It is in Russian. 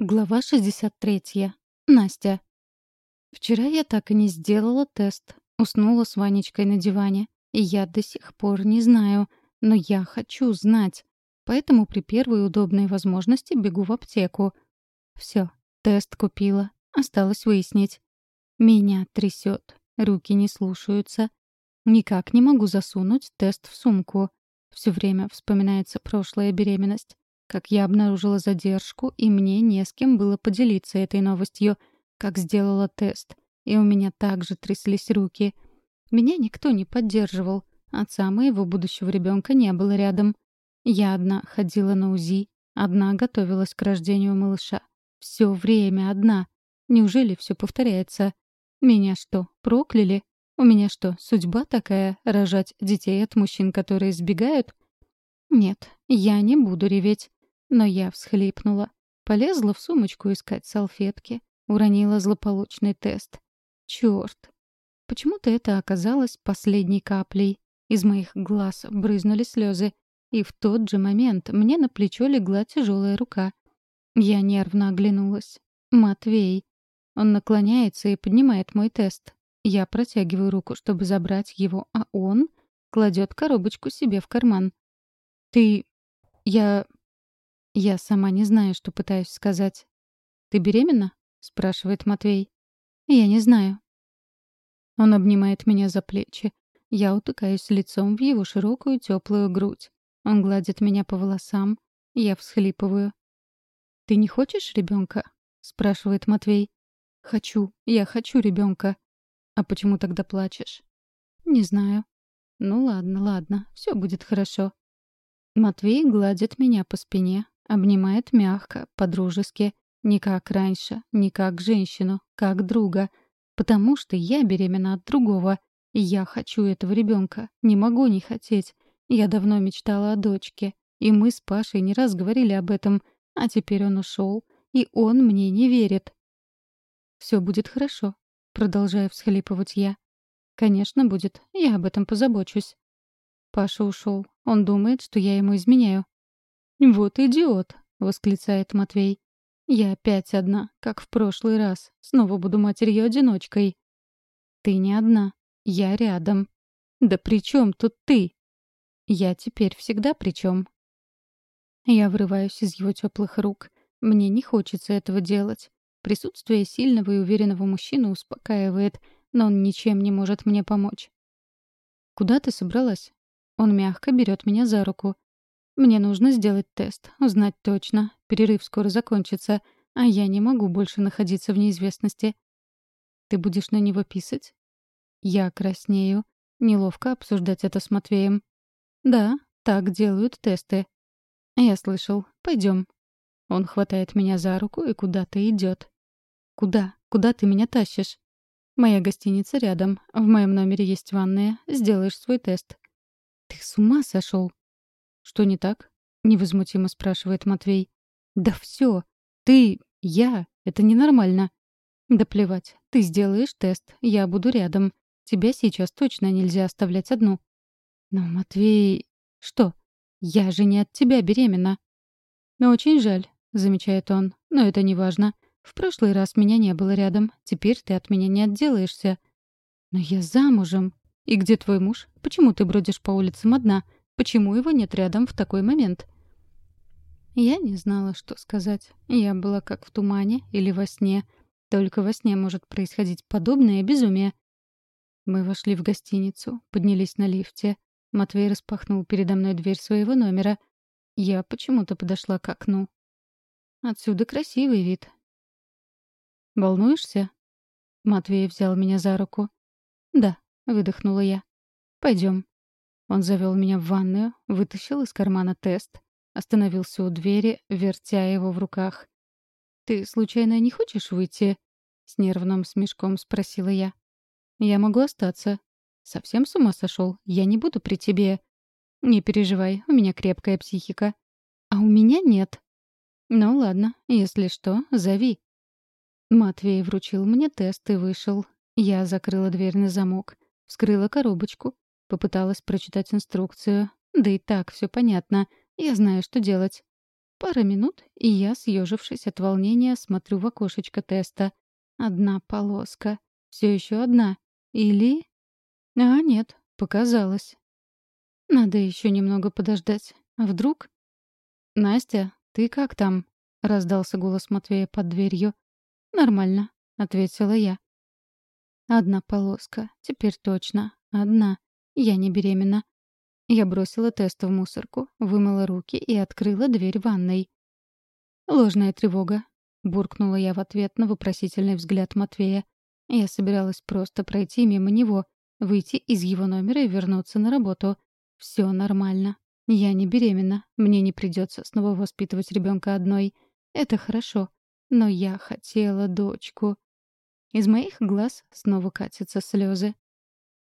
Глава 63. Настя. Вчера я так и не сделала тест. Уснула с Ванечкой на диване. И я до сих пор не знаю, но я хочу знать. Поэтому при первой удобной возможности бегу в аптеку. Все, тест купила. Осталось выяснить. Меня трясет, руки не слушаются. Никак не могу засунуть тест в сумку. Все время вспоминается прошлая беременность как я обнаружила задержку, и мне не с кем было поделиться этой новостью, как сделала тест. И у меня также тряслись руки. Меня никто не поддерживал. Отца моего будущего ребенка не было рядом. Я одна ходила на УЗИ, одна готовилась к рождению малыша. Все время одна. Неужели все повторяется? Меня что, прокляли? У меня что, судьба такая — рожать детей от мужчин, которые сбегают? Нет, я не буду реветь. Но я всхлипнула. Полезла в сумочку искать салфетки. Уронила злополучный тест. Чёрт! Почему-то это оказалось последней каплей. Из моих глаз брызнули слезы. И в тот же момент мне на плечо легла тяжелая рука. Я нервно оглянулась. «Матвей». Он наклоняется и поднимает мой тест. Я протягиваю руку, чтобы забрать его, а он кладет коробочку себе в карман. «Ты... я... Я сама не знаю, что пытаюсь сказать. «Ты беременна?» — спрашивает Матвей. «Я не знаю». Он обнимает меня за плечи. Я утыкаюсь лицом в его широкую теплую грудь. Он гладит меня по волосам. Я всхлипываю. «Ты не хочешь ребенка? спрашивает Матвей. «Хочу. Я хочу ребенка. «А почему тогда плачешь?» «Не знаю». «Ну ладно, ладно. Все будет хорошо». Матвей гладит меня по спине, Обнимает мягко, по-дружески. Не как раньше, не как женщину, как друга. Потому что я беременна от другого. И я хочу этого ребенка. Не могу не хотеть. Я давно мечтала о дочке. И мы с Пашей не раз говорили об этом. А теперь он ушел. И он мне не верит. Все будет хорошо. Продолжаю всхлипывать я. Конечно, будет. Я об этом позабочусь. Паша ушел. Он думает, что я ему изменяю. «Вот идиот!» — восклицает Матвей. «Я опять одна, как в прошлый раз. Снова буду матерью-одиночкой». «Ты не одна. Я рядом». «Да при чем тут ты?» «Я теперь всегда при чем?» Я вырываюсь из его теплых рук. Мне не хочется этого делать. Присутствие сильного и уверенного мужчины успокаивает, но он ничем не может мне помочь. «Куда ты собралась?» Он мягко берет меня за руку. Мне нужно сделать тест, узнать точно. Перерыв скоро закончится, а я не могу больше находиться в неизвестности. Ты будешь на него писать? Я краснею. Неловко обсуждать это с Матвеем. Да, так делают тесты. Я слышал. Пойдем. Он хватает меня за руку и куда-то идет. Куда? Куда ты меня тащишь? Моя гостиница рядом. В моем номере есть ванная. Сделаешь свой тест. Ты с ума сошел? «Что не так?» — невозмутимо спрашивает Матвей. «Да все. Ты, я. Это ненормально». «Да плевать. Ты сделаешь тест. Я буду рядом. Тебя сейчас точно нельзя оставлять одну». «Но, Матвей...» «Что? Я же не от тебя беременна». «Но очень жаль», — замечает он. «Но это не важно. В прошлый раз меня не было рядом. Теперь ты от меня не отделаешься». «Но я замужем. И где твой муж? Почему ты бродишь по улицам одна?» Почему его нет рядом в такой момент? Я не знала, что сказать. Я была как в тумане или во сне. Только во сне может происходить подобное безумие. Мы вошли в гостиницу, поднялись на лифте. Матвей распахнул передо мной дверь своего номера. Я почему-то подошла к окну. Отсюда красивый вид. «Волнуешься?» Матвей взял меня за руку. «Да», — выдохнула я. «Пойдем». Он завел меня в ванную, вытащил из кармана тест, остановился у двери, вертя его в руках. «Ты, случайно, не хочешь выйти?» — с нервным смешком спросила я. «Я могу остаться». «Совсем с ума сошел? Я не буду при тебе». «Не переживай, у меня крепкая психика». «А у меня нет». «Ну ладно, если что, зови». Матвей вручил мне тест и вышел. Я закрыла дверь на замок, вскрыла коробочку, Попыталась прочитать инструкцию. Да и так все понятно. Я знаю, что делать. Пара минут, и я, съежившись от волнения, смотрю в окошечко теста. Одна полоска. Все еще одна. Или... А, нет, показалось. Надо еще немного подождать. А вдруг... «Настя, ты как там?» — раздался голос Матвея под дверью. «Нормально», — ответила я. «Одна полоска. Теперь точно. Одна. Я не беременна. Я бросила тест в мусорку, вымыла руки и открыла дверь ванной. «Ложная тревога», — буркнула я в ответ на вопросительный взгляд Матвея. Я собиралась просто пройти мимо него, выйти из его номера и вернуться на работу. Все нормально. Я не беременна, мне не придется снова воспитывать ребенка одной. Это хорошо. Но я хотела дочку. Из моих глаз снова катятся слезы.